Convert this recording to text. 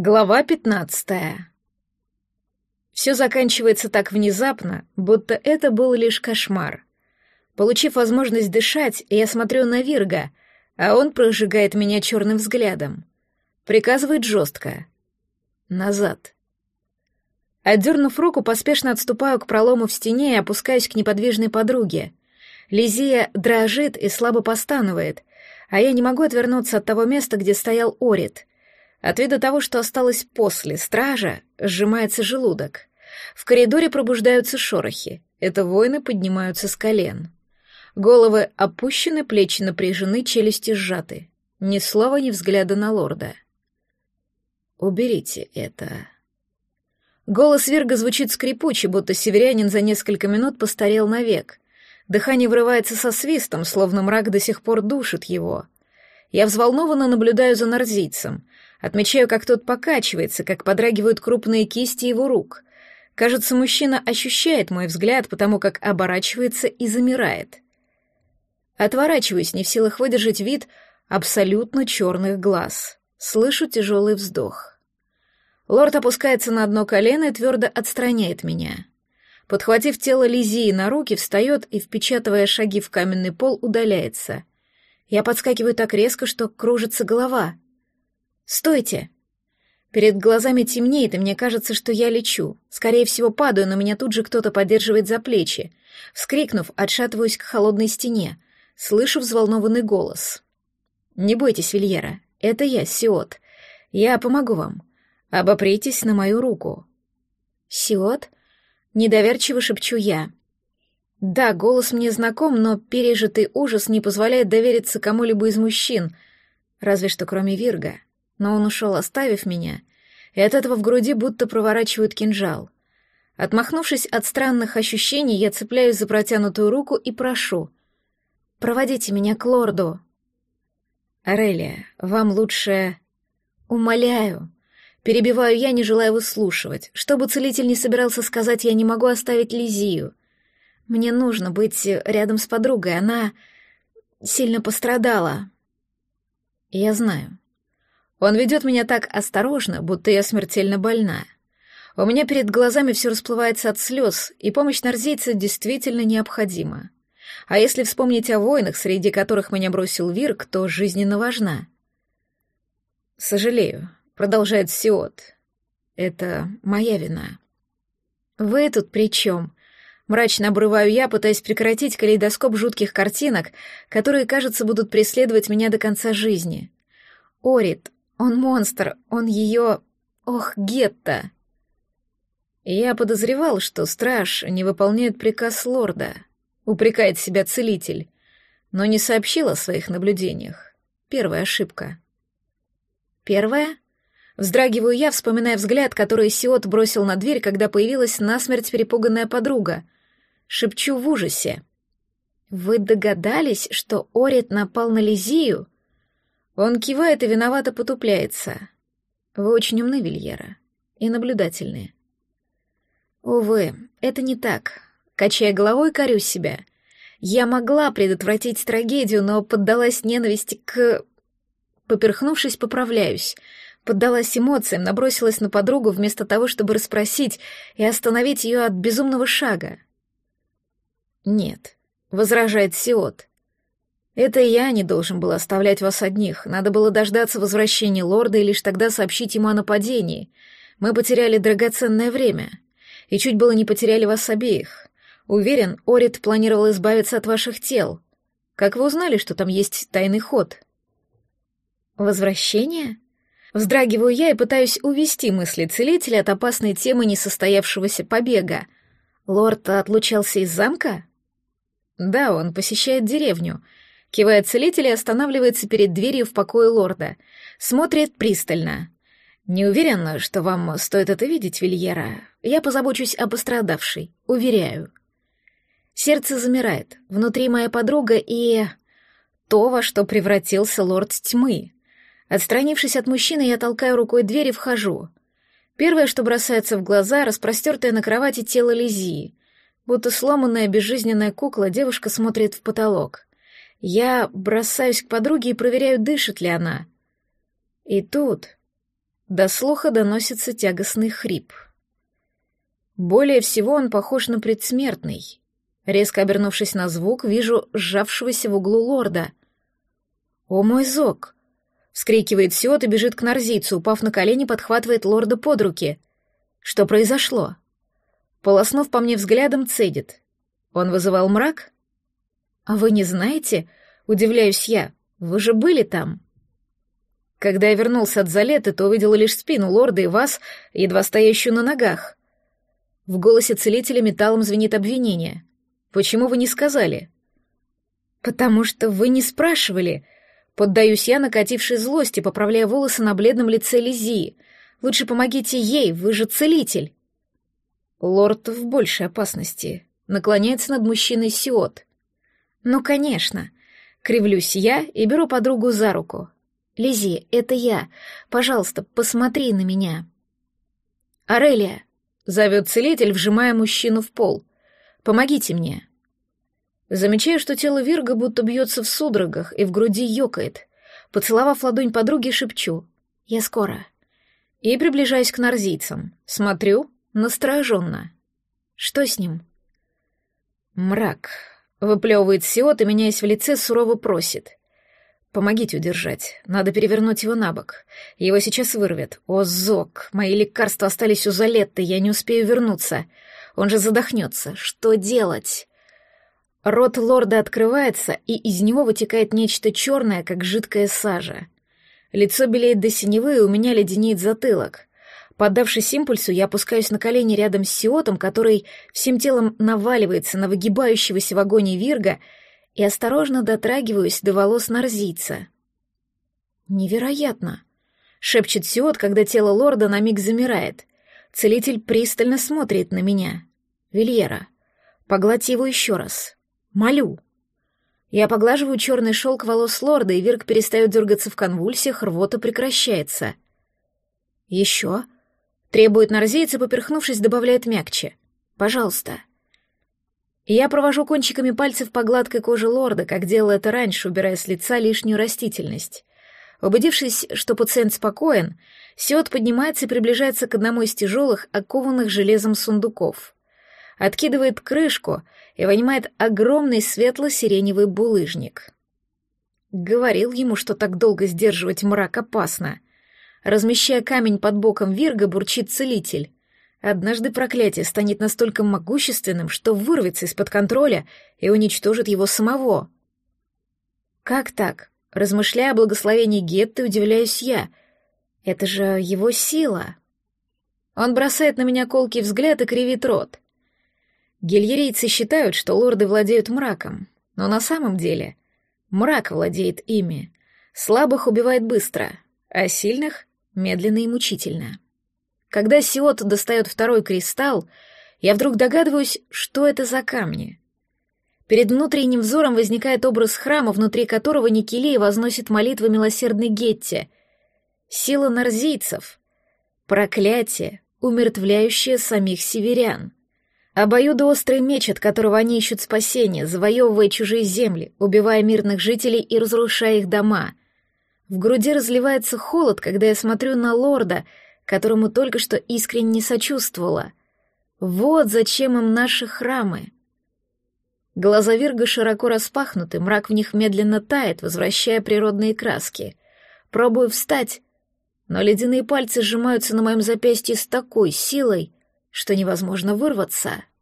Глава пятнадцатая. Все заканчивается так внезапно, будто это был лишь кошмар. Получив возможность дышать, я смотрю на Вирга, а он прожигает меня черным взглядом. Приказывает жестко. Назад. Отдернув руку, поспешно отступаю к пролому в стене и опускаюсь к неподвижной подруге. Лизия дрожит и слабо постанывает, а я не могу отвернуться от того места, где стоял Орит — от вида того, что осталось после стража, сжимается желудок. В коридоре пробуждаются шорохи. Это воины поднимаются с колен. Головы опущены, плечи напряжены, челюсти сжаты. Ни слова, ни взгляда на лорда. «Уберите это». Голос Верга звучит скрипуче, будто северянин за несколько минут постарел навек. Дыхание врывается со свистом, словно мрак до сих пор душит его. Я взволнованно наблюдаю за нарзийцем. Отмечаю, как тот покачивается, как подрагивают крупные кисти его рук. Кажется, мужчина ощущает мой взгляд, потому как оборачивается и замирает. Отворачиваюсь, не в силах выдержать вид абсолютно черных глаз. Слышу тяжелый вздох. Лорд опускается на одно колено и твердо отстраняет меня. Подхватив тело Лизии на руки, встает и, впечатывая шаги в каменный пол, удаляется. Я подскакиваю так резко, что кружится голова — «Стойте!» Перед глазами темнеет, и мне кажется, что я лечу. Скорее всего, падаю, но меня тут же кто-то поддерживает за плечи. Вскрикнув, отшатываюсь к холодной стене. Слышу взволнованный голос. «Не бойтесь, Вильера, это я, Сиот. Я помогу вам. Обопритесь на мою руку». «Сиот?» Недоверчиво шепчу я. Да, голос мне знаком, но пережитый ужас не позволяет довериться кому-либо из мужчин, разве что кроме Вирга но он ушел, оставив меня, и от этого в груди будто проворачивают кинжал. Отмахнувшись от странных ощущений, я цепляюсь за протянутую руку и прошу. «Проводите меня к лорду». «Арелия, вам лучше...» «Умоляю». Перебиваю я, не желая выслушивать. Что бы целитель не собирался сказать, я не могу оставить Лизию. Мне нужно быть рядом с подругой, она сильно пострадала. Я знаю. Он ведет меня так осторожно, будто я смертельно больна. У меня перед глазами все расплывается от слез, и помощь нарзейца действительно необходима. А если вспомнить о войнах, среди которых меня бросил Вирк, то жизненно важна. «Сожалею», — продолжает Сиот. «Это моя вина». «Вы тут при чем?» Мрачно обрываю я, пытаясь прекратить калейдоскоп жутких картинок, которые, кажется, будут преследовать меня до конца жизни. Орит, он монстр, он ее... Ох, Гетта! Я подозревал, что страж не выполняет приказ лорда, упрекает себя целитель, но не сообщил о своих наблюдениях. Первая ошибка. Первая? Вздрагиваю я, вспоминая взгляд, который Сиот бросил на дверь, когда появилась насмерть перепуганная подруга. Шепчу в ужасе. «Вы догадались, что Орит напал на Лизию?» Он кивает и виновато потупляется. Вы очень умны, Вильера, и наблюдательные. Увы, это не так. Качая головой, корю себя. Я могла предотвратить трагедию, но поддалась ненависти к... Поперхнувшись, поправляюсь. Поддалась эмоциям, набросилась на подругу вместо того, чтобы расспросить и остановить ее от безумного шага. «Нет», — возражает Сиот. Это я не должен был оставлять вас одних. Надо было дождаться возвращения лорда и лишь тогда сообщить ему о нападении. Мы потеряли драгоценное время. И чуть было не потеряли вас обеих. Уверен, Орит планировал избавиться от ваших тел. Как вы узнали, что там есть тайный ход? Возвращение? Вздрагиваю я и пытаюсь увести мысли целителя от опасной темы несостоявшегося побега. Лорд отлучался из замка? Да, он посещает деревню — Кивает целитель и останавливается перед дверью в покое лорда. Смотрит пристально. «Не уверена, что вам стоит это видеть, Вильера. Я позабочусь о пострадавшей, уверяю». Сердце замирает. Внутри моя подруга и... То, во что превратился лорд тьмы. Отстранившись от мужчины, я толкаю рукой дверь и вхожу. Первое, что бросается в глаза, распростертое на кровати тело Лизии. Будто сломанная безжизненная кукла, девушка смотрит в потолок. Я бросаюсь к подруге и проверяю, дышит ли она. И тут До слуха доносится тягостный хрип. Более всего он похож на предсмертный. Резко обернувшись на звук, вижу сжавшегося в углу лорда. «О мой зок!» — вскрикивает Сиот и бежит к Нарзийцу, упав на колени, подхватывает лорда под руки. «Что произошло?» Полоснув по мне взглядом, цедит. «Он вызывал мрак?» «А вы не знаете?» — удивляюсь я. «Вы же были там?» Когда я вернулся от Залеты, то увидел лишь спину лорда и вас, едва стоящую на ногах. В голосе целителя металлом звенит обвинение. «Почему вы не сказали?» «Потому что вы не спрашивали», Поддаюсь я накатившей злости, поправляя волосы на бледном лице Лизии. Лучше помогите ей, вы же целитель. Лорд в большей опасности. Наклоняется над мужчиной Сиот. Ну, конечно. Кривлюсь я и беру подругу за руку. Лизи, это я. Пожалуйста, посмотри на меня. Арелия, зовет целитель, вжимая мужчину в пол. Помогите мне. Замечаю, что тело Вирга будто бьется в судорогах и в груди ёкает. Поцеловав ладонь подруги, шепчу. «Я скоро». И приближаюсь к нарзийцам. Смотрю настороженно. Что с ним? Мрак. Выплевывает Сиот и, меняясь в лице, сурово просит. Помогите удержать. Надо перевернуть его на бок. Его сейчас вырвет. О, Зок, мои лекарства остались у Залетты, я не успею вернуться. Он же задохнется. Что делать? Рот лорда открывается, и из него вытекает нечто черное, как жидкая сажа. Лицо белеет до синевы, и у меня леденеет затылок. Поддавшись импульсу, я опускаюсь на колени рядом с Сиотом, который всем телом наваливается на выгибающегося в агонии Вирга и осторожно дотрагиваюсь до волос нарзийца. «Невероятно!» — шепчет Сиот, когда тело лорда на миг замирает. Целитель пристально смотрит на меня. «Вильера, погладь его еще раз. Молю». Я поглаживаю черный шелк волос лорда, и Вирг перестает дергаться в конвульсиях, рвота прекращается. «Еще?» — требует нарзеец и, поперхнувшись, добавляет мягче. «Пожалуйста». Я провожу кончиками пальцев по гладкой коже лорда, как делал это раньше, убирая с лица лишнюю растительность. Убедившись, что пациент спокоен, Сиот поднимается и приближается к одному из тяжелых, окованных железом сундуков. Откидывает крышку и вынимает огромный светло-сиреневый булыжник. Говорил ему, что так долго сдерживать мрак опасно. Размещая камень под боком Вирга, бурчит целитель. Однажды проклятие станет настолько могущественным, что вырвется из-под контроля и уничтожит его самого. Как так? Размышляя о благословении Гетты, удивляюсь я. Это же его сила. Он бросает на меня колкий взгляд и кривит рот. Гильерийцы считают, что лорды владеют мраком, но на самом деле мрак владеет ими. Слабых убивает быстро, а сильных — медленно и мучительно. Когда Сиот достает второй кристалл, я вдруг догадываюсь, что это за камни. Перед внутренним взором возникает образ храма, внутри которого Никелей возносит молитвы милосердной Гетте. Сила нарзийцев. Проклятие, умертвляющее самих северян. Обоюдоострый меч, от которого они ищут спасения, завоевывая чужие земли, убивая мирных жителей и разрушая их дома. В груди разливается холод, когда я смотрю на лорда — которому только что искренне сочувствовала. Вот зачем им наши храмы. Глаза Вирга широко распахнуты, мрак в них медленно тает, возвращая природные краски. Пробую встать, но ледяные пальцы сжимаются на моем запястье с такой силой, что невозможно вырваться —